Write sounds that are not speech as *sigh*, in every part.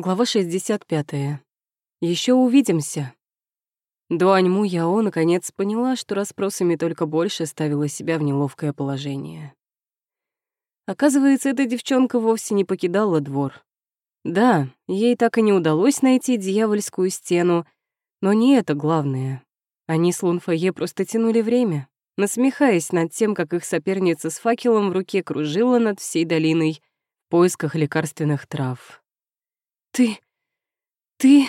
Глава 65. Еще увидимся. Дуаньму Яо наконец поняла, что расспросами только больше ставила себя в неловкое положение. Оказывается, эта девчонка вовсе не покидала двор. Да, ей так и не удалось найти дьявольскую стену, но не это главное. Они с Лунфае просто тянули время, насмехаясь над тем, как их соперница с факелом в руке кружила над всей долиной в поисках лекарственных трав. «Ты... ты...»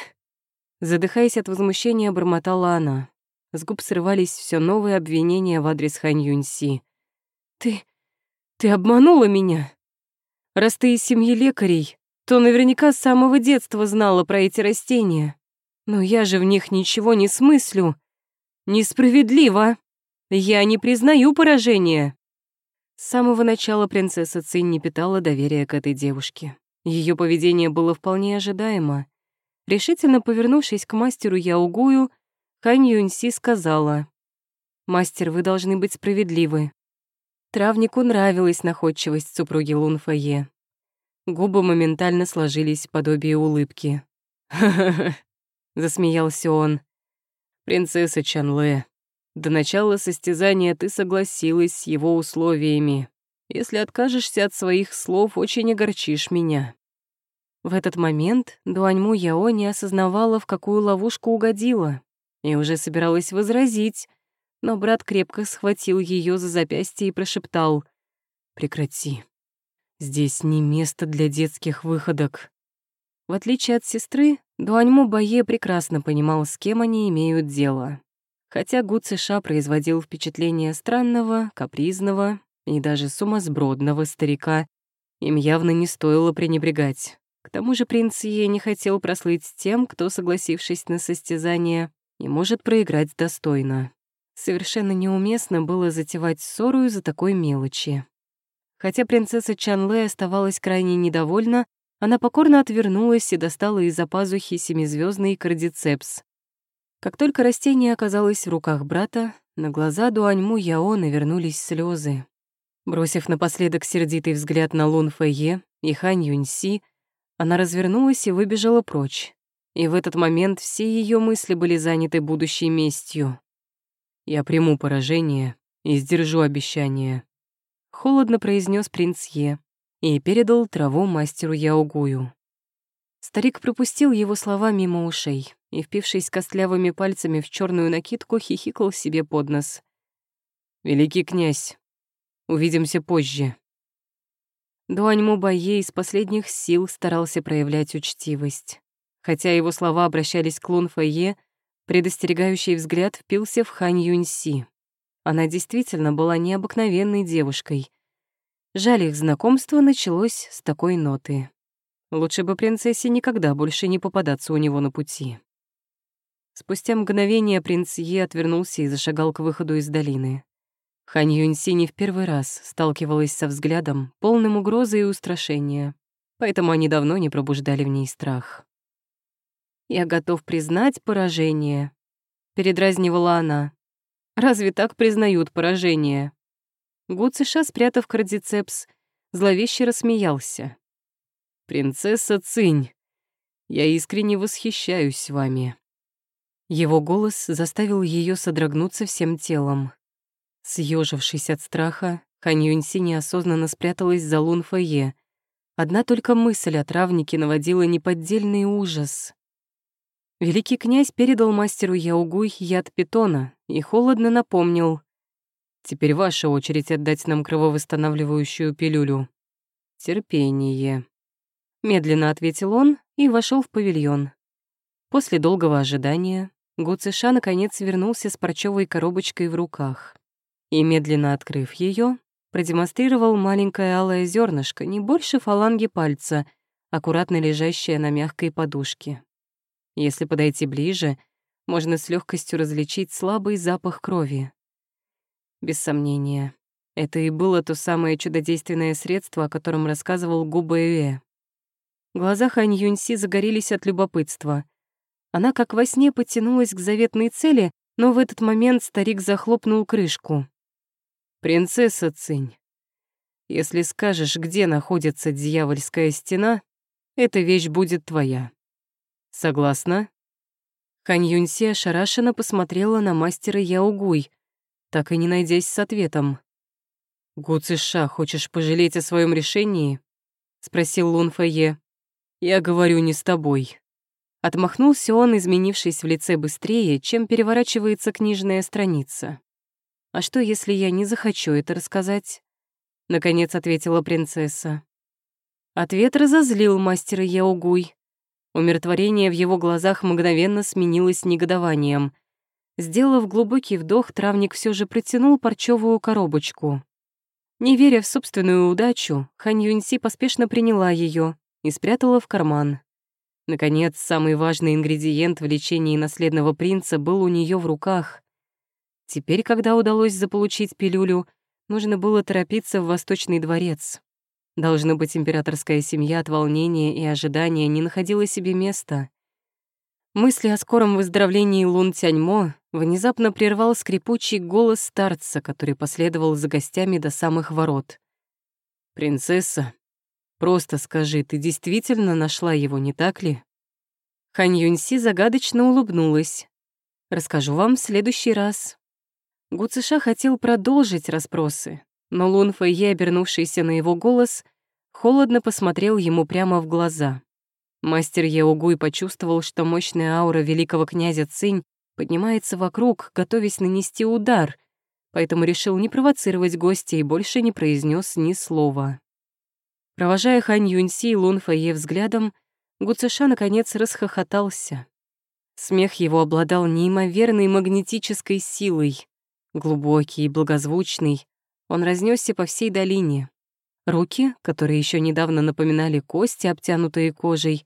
Задыхаясь от возмущения, бормотала она. С губ срывались все новые обвинения в адрес Хань Юньси. «Ты... ты обманула меня? Раз ты из семьи лекарей, то наверняка с самого детства знала про эти растения. Но я же в них ничего не смыслю. Несправедливо. Я не признаю поражения». С самого начала принцесса Цинь не питала доверия к этой девушке. Ее поведение было вполне ожидаемо. Решительно повернувшись к мастеру Яугую, Хань Юньси сказала, «Мастер, вы должны быть справедливы». Травнику нравилась находчивость супруги Лун Фае. Губы моментально сложились в подобие улыбки. «Ха-ха-ха», *laughs* — засмеялся он. «Принцесса Чанле, до начала состязания ты согласилась с его условиями. Если откажешься от своих слов, очень огорчишь меня». В этот момент Дуаньму Яо не осознавала, в какую ловушку угодила, и уже собиралась возразить, но брат крепко схватил ее за запястье и прошептал «Прекрати. Здесь не место для детских выходок». В отличие от сестры, Дуаньму Бае прекрасно понимал, с кем они имеют дело. Хотя Гу Цеша производил впечатление странного, капризного и даже сумасбродного старика, им явно не стоило пренебрегать. К тому же принц Е не хотел прослыть тем, кто, согласившись на состязание, не может проиграть достойно. Совершенно неуместно было затевать ссору из-за такой мелочи. Хотя принцесса Чанлэ оставалась крайне недовольна, она покорно отвернулась и достала из-за пазухи семизвездный кардицепс. Как только растение оказалось в руках брата, на глаза Дуаньму Яо навернулись слезы. Бросив напоследок сердитый взгляд на Лун Фэйе и Хань Юньси, она развернулась и выбежала прочь. И в этот момент все ее мысли были заняты будущей местью. «Я приму поражение и сдержу обещание», — холодно произнес принц Е и передал траву мастеру Яугую. Старик пропустил его слова мимо ушей и, впившись костлявыми пальцами в черную накидку, хихикал себе под нос. «Великий князь, Увидимся позже». Дуаньму Бае из последних сил старался проявлять учтивость. Хотя его слова обращались к Лун Фэйе, предостерегающий взгляд впился в Хань Юньси. Она действительно была необыкновенной девушкой. Жаль, их знакомство началось с такой ноты. Лучше бы принцессе никогда больше не попадаться у него на пути. Спустя мгновение принц Е отвернулся и зашагал к выходу из долины. Хань Юньси не в первый раз сталкивалась со взглядом, полным угрозы и устрашения, поэтому они давно не пробуждали в ней страх. «Я готов признать поражение», — передразнивала она. «Разве так признают поражение?» Гу Цыша, спрятав кардицепс, зловеще рассмеялся. «Принцесса Цинь, я искренне восхищаюсь вами». Его голос заставил ее содрогнуться всем телом. Съежившись от страха, Хань неосознанно спряталась за Лун. Одна только мысль о травнике наводила неподдельный ужас. Великий князь передал мастеру Яугуй яд питона и холодно напомнил. «Теперь ваша очередь отдать нам крововосстанавливающую пилюлю». «Терпение», — медленно ответил он и вошел в павильон. После долгого ожидания Гу Цыша наконец вернулся с парчевой коробочкой в руках и, медленно открыв ее, продемонстрировал маленькое алое зернышко, не больше фаланги пальца, аккуратно лежащее на мягкой подушке. Если подойти ближе, можно с легкостью различить слабый запах крови. Без сомнения, это и было то самое чудодейственное средство, о котором рассказывал Губэюэ. Глаза Хань Юньси загорелись от любопытства. Она как во сне потянулась к заветной цели, но в этот момент старик захлопнул крышку. «Принцесса Цинь, если скажешь, где находится дьявольская стена, эта вещь будет твоя. Согласна?» Хань Юньси ошарашенно посмотрела на мастера Яугуй, так и не найдясь с ответом. «Гу Циша, хочешь пожалеть о своем решении?» — спросил Лун Фэйе. «Я говорю не с тобой». Отмахнулся он, изменившись в лице быстрее, чем переворачивается книжная страница. «А что, если я не захочу это рассказать?» — наконец ответила принцесса. Ответ разозлил мастера Яугуй. Умиротворение в его глазах мгновенно сменилось негодованием. Сделав глубокий вдох, травник все же протянул парчевую коробочку. Не веря в собственную удачу, Хань Юньси поспешно приняла ее и спрятала в карман. Наконец, самый важный ингредиент в лечении наследного принца был у нее в руках. Теперь, когда удалось заполучить пилюлю, нужно было торопиться в Восточный дворец. Должно быть, императорская семья от волнения и ожидания не находила себе места. Мысли о скором выздоровлении Лун Тяньмо внезапно прервал скрипучий голос старца, который последовал за гостями до самых ворот. «Принцесса, Просто скажи, ты действительно нашла его, не так ли?» Хань Юньси загадочно улыбнулась. «Расскажу вам в следующий раз». Гу Циша хотел продолжить расспросы, но Лун Фэйе, обернувшийся на его голос, холодно посмотрел ему прямо в глаза. Мастер Яогуй почувствовал, что мощная аура великого князя Цинь поднимается вокруг, готовясь нанести удар, поэтому решил не провоцировать гостя и больше не произнес ни слова. Провожая Хань Юньси и Лун Фэйе взглядом, Гуцеша наконец расхохотался. Смех его обладал неимоверной магнетической силой. Глубокий и благозвучный, он разнесся по всей долине. Руки, которые еще недавно напоминали кости, обтянутые кожей,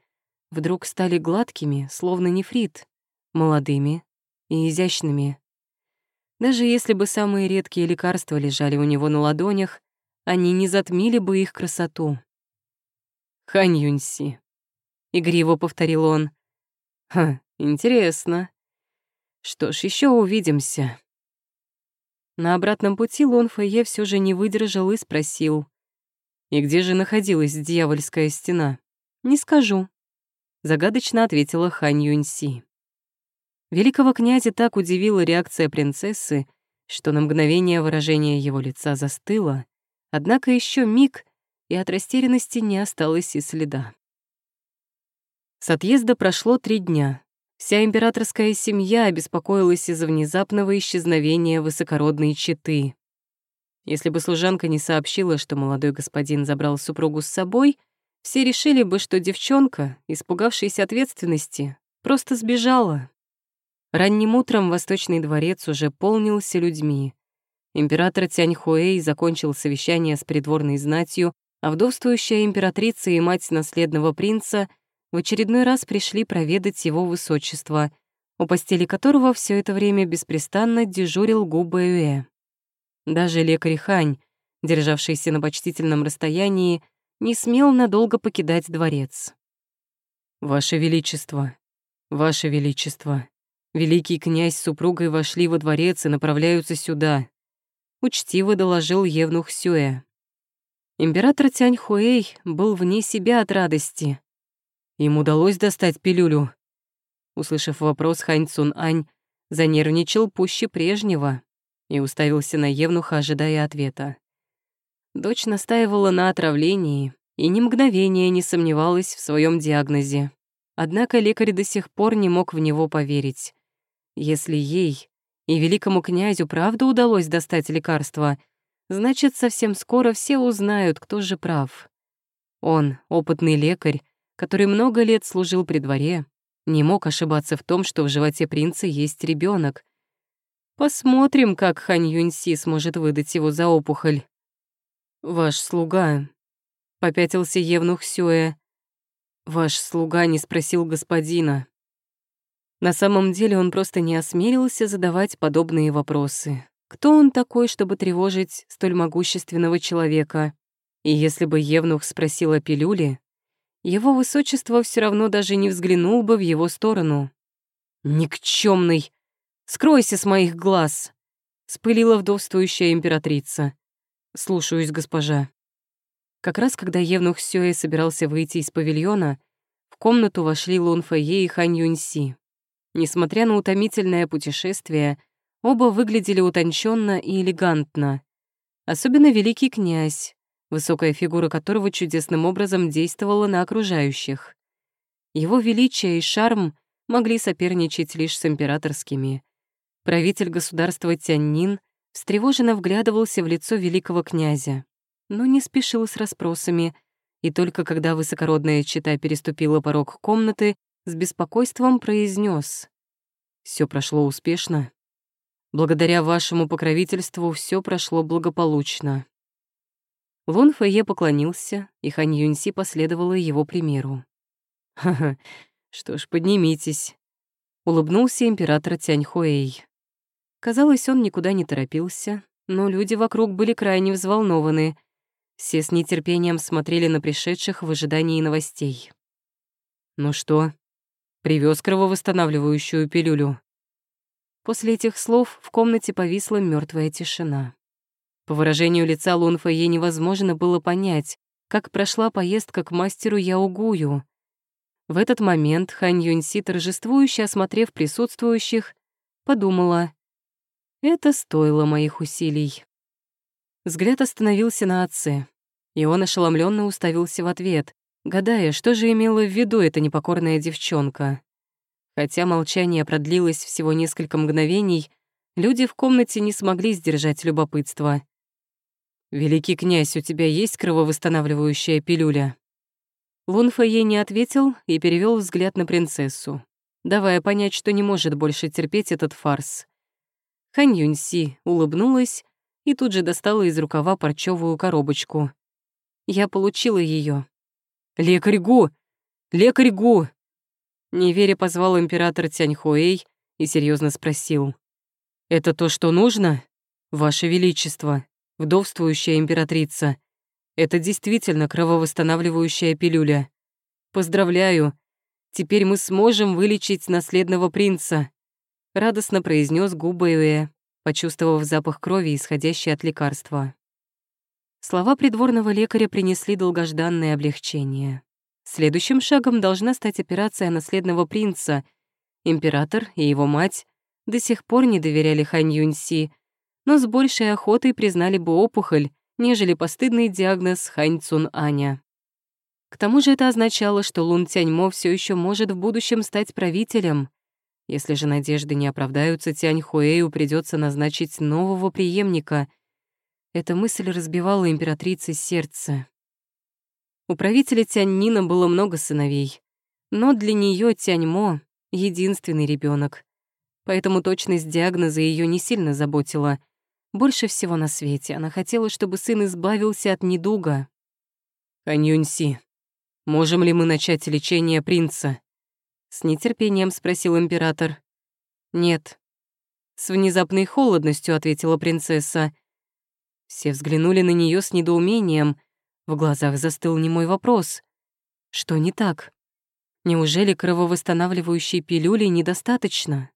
вдруг стали гладкими, словно нефрит, молодыми и изящными. Даже если бы самые редкие лекарства лежали у него на ладонях, они не затмили бы их красоту. «Хань Юньси», — игриво повторил он. «Ха, интересно. Что ж, еще увидимся». На обратном пути Лон Фэйе все же не выдержал и спросил. «И где же находилась дьявольская стена?» «Не скажу», — загадочно ответила Хань Юньси. Великого князя так удивила реакция принцессы, что на мгновение выражение его лица застыло, Однако еще миг, и от растерянности не осталось и следа. С отъезда прошло три дня. Вся императорская семья обеспокоилась из-за внезапного исчезновения высокородной четы. Если бы служанка не сообщила, что молодой господин забрал супругу с собой, все решили бы, что девчонка, испугавшись ответственности, просто сбежала. Ранним утром Восточный дворец уже полнился людьми. Император Тяньхуэй закончил совещание с придворной знатью, а вдовствующая императрица и мать наследного принца в очередной раз пришли проведать его высочество, у постели которого все это время беспрестанно дежурил Гу Бэюэ. Даже лекарь Хань, державшийся на почтительном расстоянии, не смел надолго покидать дворец. «Ваше Величество, Ваше Величество, великий князь с супругой вошли во дворец и направляются сюда», учтиво доложил Евнух Сюэ. Император Тянь Хуэй был вне себя от радости. Им удалось достать пилюлю. Услышав вопрос, Хань Цун Ань занервничал пуще прежнего и уставился на Евнуха, ожидая ответа. Дочь настаивала на отравлении и ни мгновения не сомневалась в своем диагнозе. Однако лекарь до сих пор не мог в него поверить. Если ей, и великому князю правда удалось достать лекарство, значит, совсем скоро все узнают, кто же прав. Он, опытный лекарь, который много лет служил при дворе, не мог ошибаться в том, что в животе принца есть ребенок. Посмотрим, как Хань Юньси сможет выдать его за опухоль. «Ваш слуга», — попятился Евнух Сюэ. «Ваш слуга не спросил господина». На самом деле он просто не осмелился задавать подобные вопросы. Кто он такой, чтобы тревожить столь могущественного человека? И если бы Евнух спросил о пилюле, его высочество все равно даже не взглянул бы в его сторону. «Никчёмный! Скройся с моих глаз!» — спылила вдовствующая императрица. «Слушаюсь, госпожа». Как раз когда Евнух Сёэ собирался выйти из павильона, В комнату вошли Лун Фэйе и Хань Юньси. Несмотря на утомительное путешествие, оба выглядели утонченно и элегантно. Особенно великий князь, высокая фигура которого чудесным образом действовала на окружающих. Его величие и шарм могли соперничать лишь с императорскими. Правитель государства Тяньнин встревоженно вглядывался в лицо великого князя, но не спешил с расспросами, и только когда высокородная чита переступила порог комнаты, с беспокойством произнес: Все прошло успешно. Благодаря вашему покровительству все прошло благополучно». Лун Фэйе поклонился, и Хань Юньси последовала его примеру. «Ха-ха, что ж, поднимитесь», — улыбнулся император Тяньхуэй. Казалось, он никуда не торопился, но люди вокруг были крайне взволнованы. Все с нетерпением смотрели на пришедших в ожидании новостей. «Ну что, привез крововосстанавливающую пилюлю?» После этих слов в комнате повисла мертвая тишина. По выражению лица Лунфа ей невозможно было понять, как прошла поездка к мастеру Яугую. В этот момент Хань Юньси, торжествующе осмотрев присутствующих, подумала, «Это стоило моих усилий». Взгляд остановился на отце, и он ошеломленно уставился в ответ, гадая, что же имела в виду эта непокорная девчонка. Хотя молчание продлилось всего несколько мгновений, люди в комнате не смогли сдержать любопытство. «Великий князь, у тебя есть крововосстанавливающая пилюля?» Лун Фэйе не ответил и перевел взгляд на принцессу, давая понять, что не может больше терпеть этот фарс. Хань Юньси улыбнулась и тут же достала из рукава парчевую коробочку. Я получила ее. «Лекарь Гу! Лекарь Гу!» Неверя позвал император Тяньхуэй и серьезно спросил. «Это то, что нужно? Ваше Величество, вдовствующая императрица, это действительно крововосстанавливающая пилюля. Поздравляю, теперь мы сможем вылечить наследного принца», радостно произнес Губэуэ, почувствовав запах крови, исходящий от лекарства. Слова придворного лекаря принесли долгожданное облегчение. Следующим шагом должна стать операция наследного принца. Император и его мать до сих пор не доверяли Хань Юньси, но с большей охотой признали бы опухоль, нежели постыдный диагноз Хань Цун Аня. К тому же это означало, что Лун Тяньмо все еще может в будущем стать правителем. Если же надежды не оправдаются, Тянь Хуэю придется назначить нового преемника. Эта мысль разбивала императрице сердце. У правителя Тяньнина было много сыновей, но для нее Тяньмо — единственный ребенок. Поэтому точность диагноза ее не сильно заботила. Больше всего на свете она хотела, чтобы сын избавился от недуга. «Хань можем ли мы начать лечение принца?» С нетерпением спросил император. «Нет». С внезапной холодностью ответила принцесса. Все взглянули на нее с недоумением — в глазах застыл немой вопрос. Что не так? Неужели крововосстанавливающей пилюли недостаточно?